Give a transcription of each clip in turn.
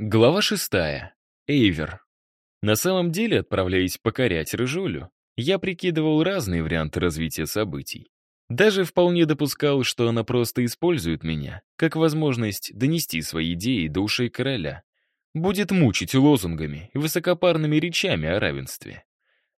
Глава шестая. Эйвер. На самом деле, отправляясь покорять Рыжулю, я прикидывал разные варианты развития событий. Даже вполне допускал, что она просто использует меня, как возможность донести свои идеи до ушей короля. Будет мучить лозунгами и высокопарными речами о равенстве.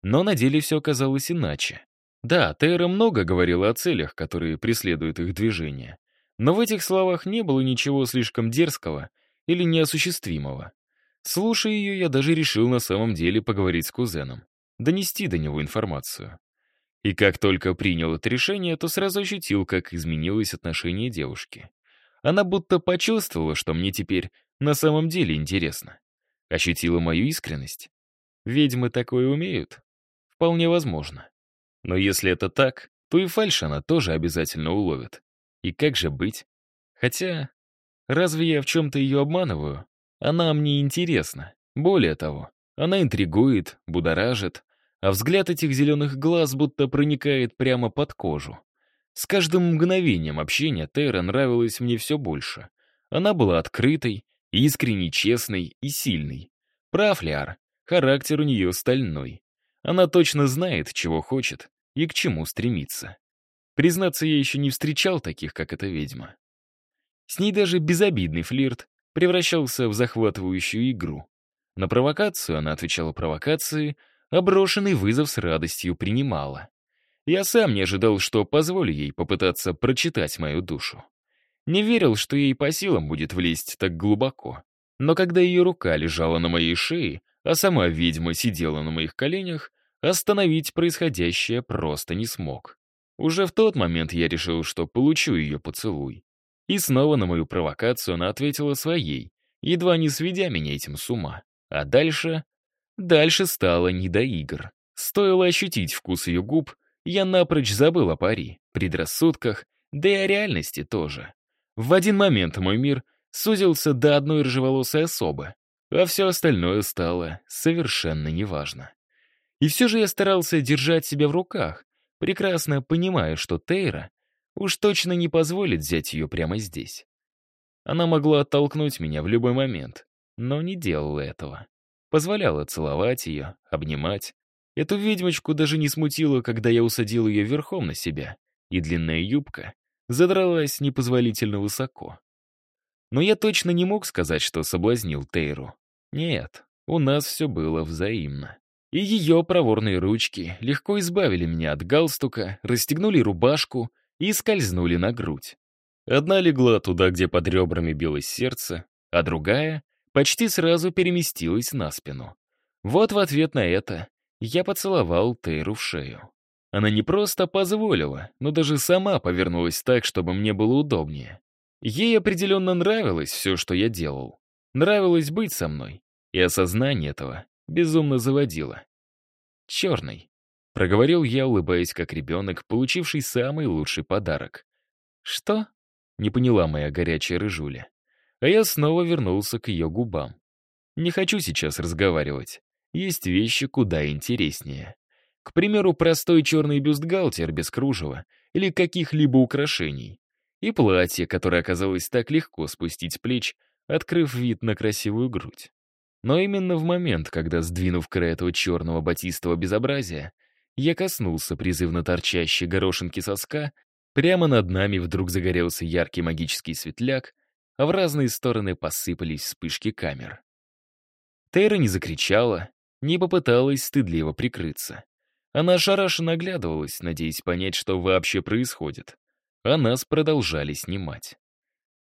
Но на деле все оказалось иначе. Да, Тейра много говорила о целях, которые преследуют их движение. Но в этих словах не было ничего слишком дерзкого или неосуществимого. Слушая ее, я даже решил на самом деле поговорить с кузеном, донести до него информацию. И как только принял это решение, то сразу ощутил, как изменилось отношение девушки. Она будто почувствовала, что мне теперь на самом деле интересно. Ощутила мою искренность. Ведьмы такое умеют? Вполне возможно. Но если это так, то и фальшь она тоже обязательно уловит. И как же быть? Хотя Разве я в чем-то ее обманываю? Она мне интересна. Более того, она интригует, будоражит, а взгляд этих зеленых глаз будто проникает прямо под кожу. С каждым мгновением общения Тейра нравилась мне все больше. Она была открытой, искренней, честной и сильной. Прав Лиар, характер у нее стальной. Она точно знает, чего хочет и к чему стремится. Признаться, я еще не встречал таких, как эта ведьма. С ней даже безобидный флирт превращался в захватывающую игру. На провокацию она отвечала провокации, а брошенный вызов с радостью принимала. Я сам не ожидал, что позволю ей попытаться прочитать мою душу. Не верил, что ей по силам будет влезть так глубоко. Но когда ее рука лежала на моей шее, а сама ведьма сидела на моих коленях, остановить происходящее просто не смог. Уже в тот момент я решил, что получу ее поцелуй. И снова на мою провокацию она ответила своей, едва не сведя меня этим с ума. А дальше... Дальше стало не до игр. Стоило ощутить вкус ее губ, я напрочь забыл о пари, предрассудках, да и о реальности тоже. В один момент мой мир сузился до одной рыжеволосой особы, а все остальное стало совершенно неважно. И все же я старался держать себя в руках, прекрасно понимая, что Тейра Уж точно не позволит взять ее прямо здесь. Она могла оттолкнуть меня в любой момент, но не делала этого. Позволяла целовать ее, обнимать. Эту ведьмочку даже не смутило, когда я усадил ее верхом на себя, и длинная юбка задралась непозволительно высоко. Но я точно не мог сказать, что соблазнил Тейру. Нет, у нас все было взаимно. И ее проворные ручки легко избавили меня от галстука, расстегнули рубашку и скользнули на грудь. Одна легла туда, где под ребрами билось сердце, а другая почти сразу переместилась на спину. Вот в ответ на это я поцеловал Тейру в шею. Она не просто позволила, но даже сама повернулась так, чтобы мне было удобнее. Ей определенно нравилось все, что я делал. Нравилось быть со мной, и осознание этого безумно заводило. Черный. Проговорил я, улыбаясь как ребенок, получивший самый лучший подарок. «Что?» — не поняла моя горячая рыжуля. А я снова вернулся к ее губам. Не хочу сейчас разговаривать. Есть вещи куда интереснее. К примеру, простой черный бюстгальтер без кружева или каких-либо украшений. И платье, которое оказалось так легко спустить с плеч, открыв вид на красивую грудь. Но именно в момент, когда, сдвинув край этого черного батистого безобразия, я коснулся призывно торчащей горошинки соска, прямо над нами вдруг загорелся яркий магический светляк, а в разные стороны посыпались вспышки камер. Тейра не закричала, не попыталась стыдливо прикрыться. Она ошарашенно оглядывалась, надеясь понять, что вообще происходит. А нас продолжали снимать.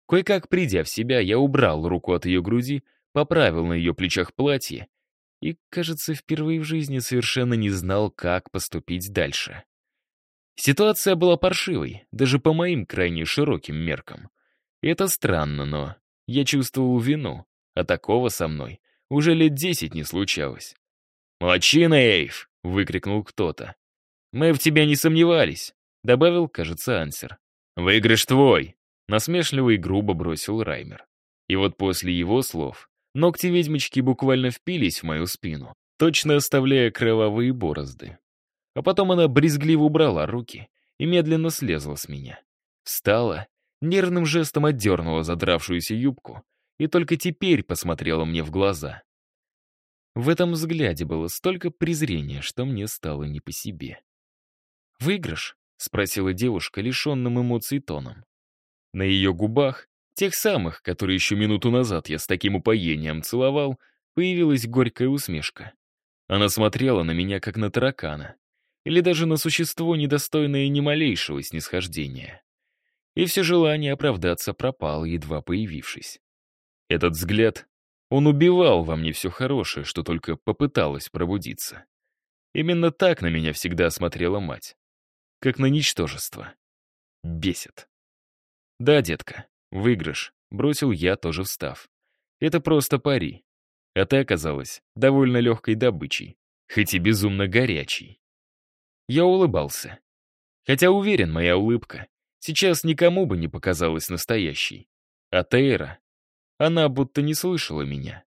Кое-как придя в себя, я убрал руку от ее груди, поправил на ее плечах платье и, кажется, впервые в жизни совершенно не знал, как поступить дальше. Ситуация была паршивой, даже по моим крайне широким меркам. Это странно, но я чувствовал вину, а такого со мной уже лет десять не случалось. «Молодчина, Эйв!» — выкрикнул кто-то. «Мы в тебя не сомневались», — добавил, кажется, Ансер. «Выигрыш твой!» — насмешливо и грубо бросил Раймер. И вот после его слов Ногти ведьмочки буквально впились в мою спину, точно оставляя кровавые борозды. А потом она брезгливо убрала руки и медленно слезла с меня. Встала, нервным жестом отдернула задравшуюся юбку и только теперь посмотрела мне в глаза. В этом взгляде было столько презрения, что мне стало не по себе. «Выигрыш?» — спросила девушка, лишенным эмоций тоном. На ее губах, тех самых, которые еще минуту назад я с таким упоением целовал, появилась горькая усмешка. Она смотрела на меня, как на таракана, или даже на существо, недостойное ни малейшего снисхождения. И все желание оправдаться пропало, едва появившись. Этот взгляд он убивал во мне все хорошее, что только попыталось пробудиться. Именно так на меня всегда смотрела мать. Как на ничтожество. Бесит. Да, детка, выигрыш. Бросил я, тоже встав. Это просто пари. А ты оказалась довольно легкой добычей, хоть и безумно горячей. Я улыбался. Хотя уверен, моя улыбка сейчас никому бы не показалась настоящей. А Тейра она будто не слышала меня.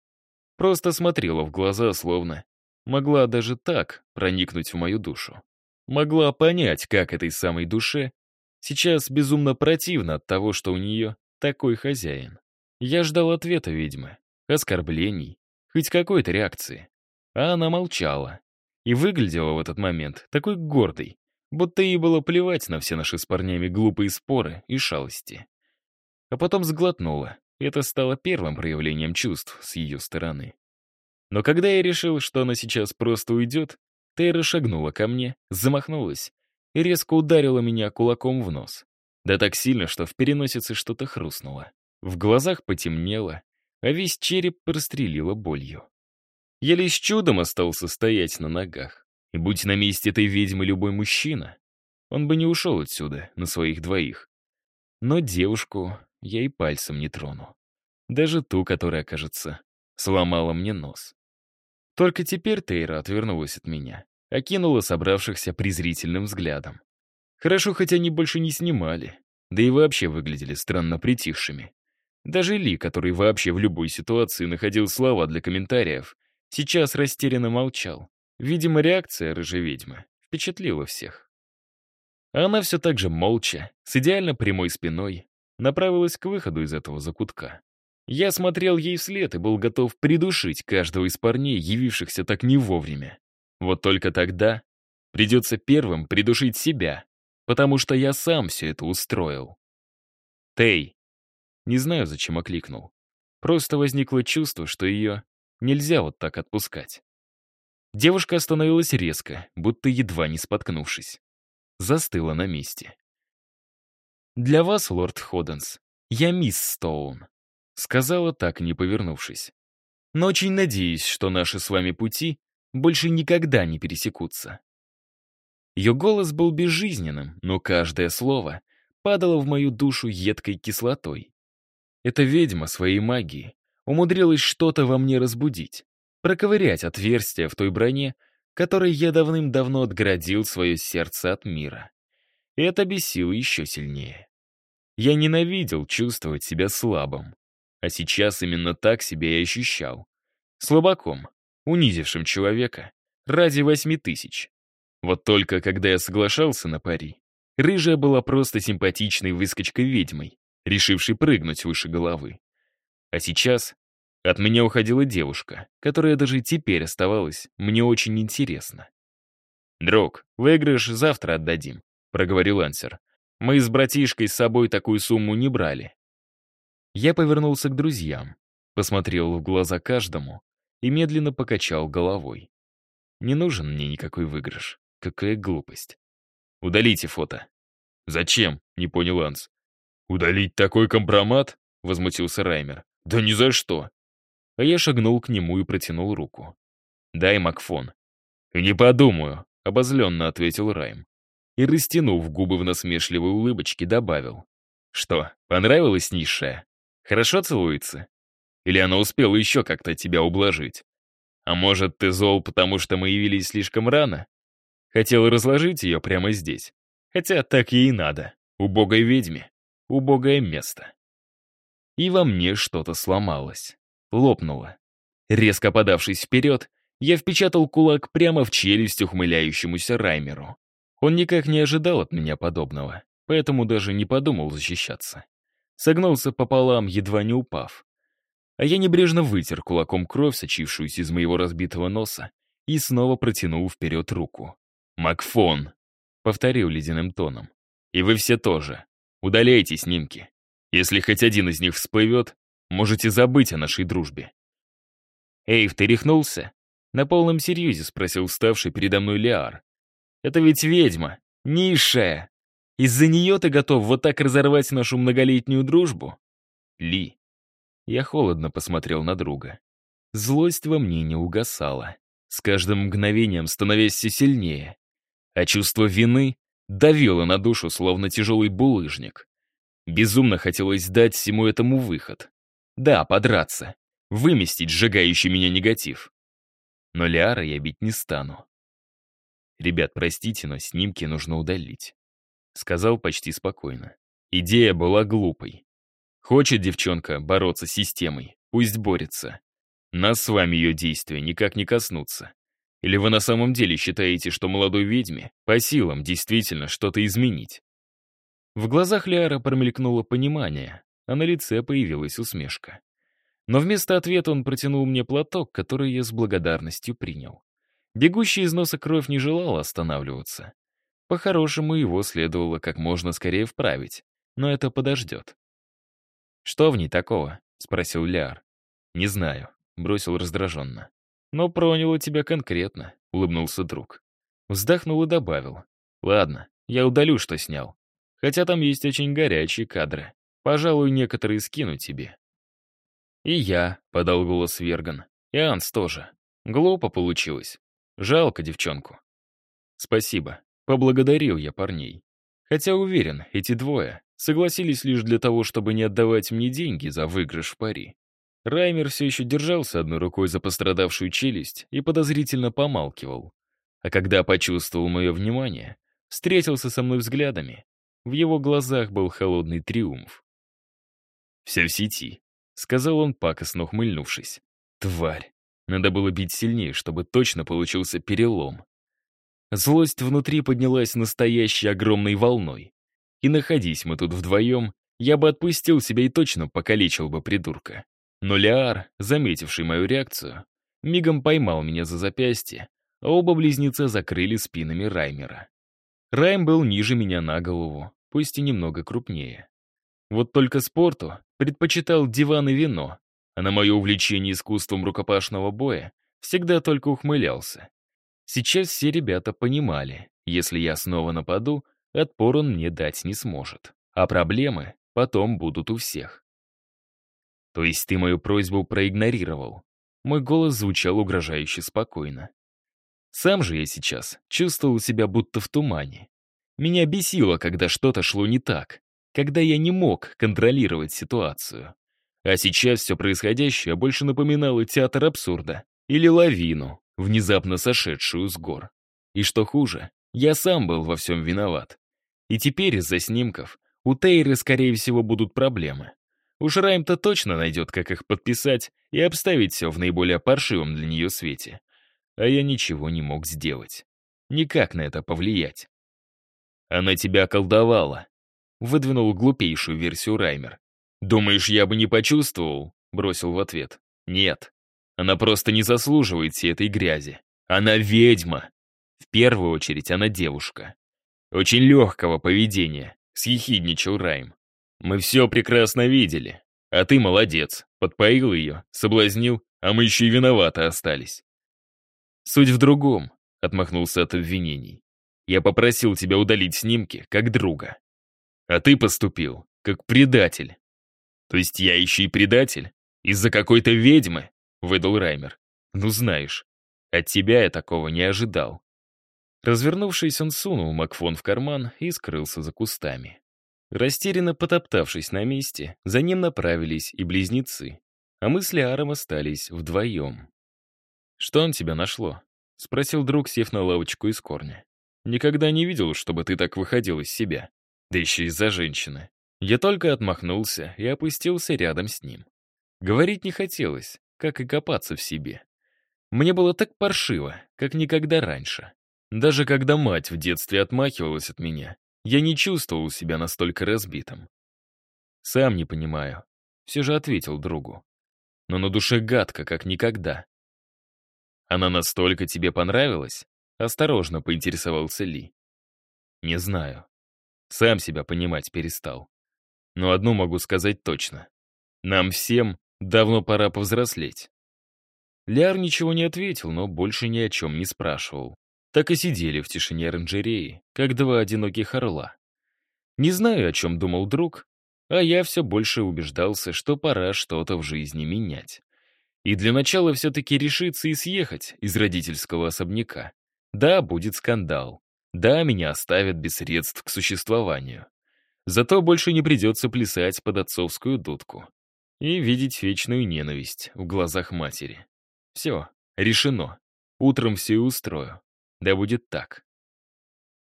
Просто смотрела в глаза, словно могла даже так проникнуть в мою душу. Могла понять, как этой самой душе сейчас безумно противно от того, что у нее такой хозяин. Я ждал ответа ведьмы, оскорблений, хоть какой-то реакции. А она молчала и выглядела в этот момент такой гордой, будто ей было плевать на все наши с парнями глупые споры и шалости. А потом сглотнула, это стало первым проявлением чувств с ее стороны. Но когда я решил, что она сейчас просто уйдет, Тейра шагнула ко мне, замахнулась и резко ударила меня кулаком в нос. Да так сильно, что в переносице что-то хрустнуло. В глазах потемнело, а весь череп прострелило болью. Я лишь чудом остался стоять на ногах. И будь на месте этой ведьмы любой мужчина, он бы не ушел отсюда на своих двоих. Но девушку я и пальцем не трону. Даже ту, которая, кажется, сломала мне нос. Только теперь Тейра отвернулась от меня, окинула собравшихся презрительным взглядом. Хорошо, хоть они больше не снимали, да и вообще выглядели странно притихшими. Даже Ли, который вообще в любой ситуации находил слова для комментариев, сейчас растерянно молчал. Видимо, реакция рыжей ведьмы впечатлила всех. она все так же молча, с идеально прямой спиной, направилась к выходу из этого закутка. Я смотрел ей вслед и был готов придушить каждого из парней, явившихся так не вовремя. Вот только тогда придется первым придушить себя, потому что я сам все это устроил. «Тей!» Не знаю, зачем окликнул. Просто возникло чувство, что ее нельзя вот так отпускать. Девушка остановилась резко, будто едва не споткнувшись. Застыла на месте. «Для вас, лорд Ходенс, я мисс Стоун», — сказала так, не повернувшись. «Но очень надеюсь, что наши с вами пути больше никогда не пересекутся». Ее голос был безжизненным, но каждое слово падало в мою душу едкой кислотой. Эта ведьма своей магией умудрилась что-то во мне разбудить, проковырять отверстие в той броне, которой я давным-давно отгородил свое сердце от мира. Это бесило еще сильнее. Я ненавидел чувствовать себя слабым. А сейчас именно так себя и ощущал. Слабаком, унизившим человека ради восьми тысяч. Вот только когда я соглашался на пари, рыжая была просто симпатичной выскочкой-ведьмой, решившей прыгнуть выше головы. А сейчас от меня уходила девушка, которая даже теперь оставалась мне очень интересна. «Друг, выигрыш завтра отдадим проговорил Ансер. «Мы с братишкой с собой такую сумму не брали». Я повернулся к друзьям, посмотрел в глаза каждому и медленно покачал головой. Не нужен мне никакой выигрыш. Какая глупость. Удалите фото. «Зачем?» — не понял Анс. «Удалить такой компромат?» — возмутился Раймер. «Да ни за что!» А я шагнул к нему и протянул руку. «Дай Макфон». «Не подумаю», — обозленно ответил Райм и, растянув губы в насмешливой улыбочке, добавил. «Что, понравилась низшая? Хорошо целуется? Или она успела еще как-то тебя ублажить? А может, ты зол, потому что мы явились слишком рано? Хотел разложить ее прямо здесь. Хотя так ей и надо. Убогой ведьме. Убогое место». И во мне что-то сломалось. Лопнуло. Резко подавшись вперед, я впечатал кулак прямо в челюсть ухмыляющемуся Раймеру. Он никак не ожидал от меня подобного, поэтому даже не подумал защищаться. Согнулся пополам, едва не упав. А я небрежно вытер кулаком кровь, сочившуюся из моего разбитого носа, и снова протянул вперед руку. «Макфон!» — повторил ледяным тоном. «И вы все тоже. Удаляйте снимки. Если хоть один из них всплывет, можете забыть о нашей дружбе». «Эйв, ты рехнулся?» На полном серьезе спросил вставший передо мной Лиар. «Это ведь ведьма, низшая. Из-за нее ты готов вот так разорвать нашу многолетнюю дружбу?» «Ли». Я холодно посмотрел на друга. Злость во мне не угасала, с каждым мгновением становясь все сильнее. А чувство вины давило на душу, словно тяжелый булыжник. Безумно хотелось дать всему этому выход. Да, подраться. Выместить сжигающий меня негатив но Лиара я бить не стану. «Ребят, простите, но снимки нужно удалить», — сказал почти спокойно. Идея была глупой. Хочет девчонка бороться с системой, пусть борется. Нас с вами ее действия никак не коснутся. Или вы на самом деле считаете, что молодой ведьме по силам действительно что-то изменить? В глазах Лиара промелькнуло понимание, а на лице появилась усмешка. Но вместо ответа он протянул мне платок, который я с благодарностью принял. Бегущий из носа кровь не желала останавливаться. По-хорошему, его следовало как можно скорее вправить, но это подождет. «Что в ней такого?» — спросил Ляр. «Не знаю», — бросил раздраженно. «Но проняло тебя конкретно», — улыбнулся друг. Вздохнул и добавил. «Ладно, я удалю, что снял. Хотя там есть очень горячие кадры. Пожалуй, некоторые скину тебе. «И я», — подал голос Верган. «И Анс тоже. Глупо получилось. Жалко девчонку». «Спасибо. Поблагодарил я парней. Хотя уверен, эти двое согласились лишь для того, чтобы не отдавать мне деньги за выигрыш в пари. Раймер все еще держался одной рукой за пострадавшую челюсть и подозрительно помалкивал. А когда почувствовал мое внимание, встретился со мной взглядами. В его глазах был холодный триумф. «Все в сети», — сказал он, пакостно ухмыльнувшись. «Тварь! Надо было бить сильнее, чтобы точно получился перелом». Злость внутри поднялась настоящей огромной волной. И находись мы тут вдвоем, я бы отпустил себя и точно покалечил бы придурка. Но Леар, заметивший мою реакцию, мигом поймал меня за запястье, а оба близнеца закрыли спинами Раймера. Райм был ниже меня на голову, пусть и немного крупнее. Вот только спорту предпочитал диван и вино, а на мое увлечение искусством рукопашного боя всегда только ухмылялся. Сейчас все ребята понимали, если я снова нападу, отпор он мне дать не сможет. А проблемы потом будут у всех. То есть ты мою просьбу проигнорировал? Мой голос звучал угрожающе спокойно. Сам же я сейчас чувствовал себя будто в тумане. Меня бесило, когда что-то шло не так когда я не мог контролировать ситуацию. А сейчас все происходящее больше напоминало театр абсурда или лавину, внезапно сошедшую с гор. И что хуже, я сам был во всем виноват. И теперь из-за снимков у Тейры, скорее всего, будут проблемы. Уж Райм-то точно найдет, как их подписать и обставить все в наиболее паршивом для нее свете. А я ничего не мог сделать. Никак на это повлиять. Она тебя околдовала, выдвинул глупейшую версию Раймер. «Думаешь, я бы не почувствовал?» — бросил в ответ. «Нет. Она просто не заслуживает всей этой грязи. Она ведьма. В первую очередь она девушка. Очень легкого поведения», — съехидничал Райм. «Мы все прекрасно видели. А ты молодец. Подпоил ее, соблазнил, а мы еще и виноваты остались». «Суть в другом», — отмахнулся от обвинений. «Я попросил тебя удалить снимки, как друга. А ты поступил, как предатель. То есть я еще и предатель? Из-за какой-то ведьмы? Выдал Раймер. Ну знаешь, от тебя я такого не ожидал. Развернувшись, он сунул Макфон в карман и скрылся за кустами. Растерянно потоптавшись на месте, за ним направились и близнецы, а мы с Лиаром остались вдвоем. «Что он тебя нашло?» — спросил друг, сев на лавочку из корня. «Никогда не видел, чтобы ты так выходил из себя» да еще из-за женщины. Я только отмахнулся и опустился рядом с ним. Говорить не хотелось, как и копаться в себе. Мне было так паршиво, как никогда раньше. Даже когда мать в детстве отмахивалась от меня, я не чувствовал себя настолько разбитым. «Сам не понимаю», — все же ответил другу. но на душе гадко, как никогда. «Она настолько тебе понравилась?» — осторожно поинтересовался Ли. «Не знаю. Сам себя понимать перестал. Но одну могу сказать точно. Нам всем давно пора повзрослеть». Ляр ничего не ответил, но больше ни о чем не спрашивал. Так и сидели в тишине оранжереи, как два одиноких орла. Не знаю, о чем думал друг, а я все больше убеждался, что пора что-то в жизни менять. И для начала все-таки решиться и съехать из родительского особняка. Да, будет скандал. Да, меня оставят без средств к существованию. Зато больше не придется плясать под отцовскую дудку и видеть вечную ненависть в глазах матери. Все, решено. Утром все устрою. Да будет так.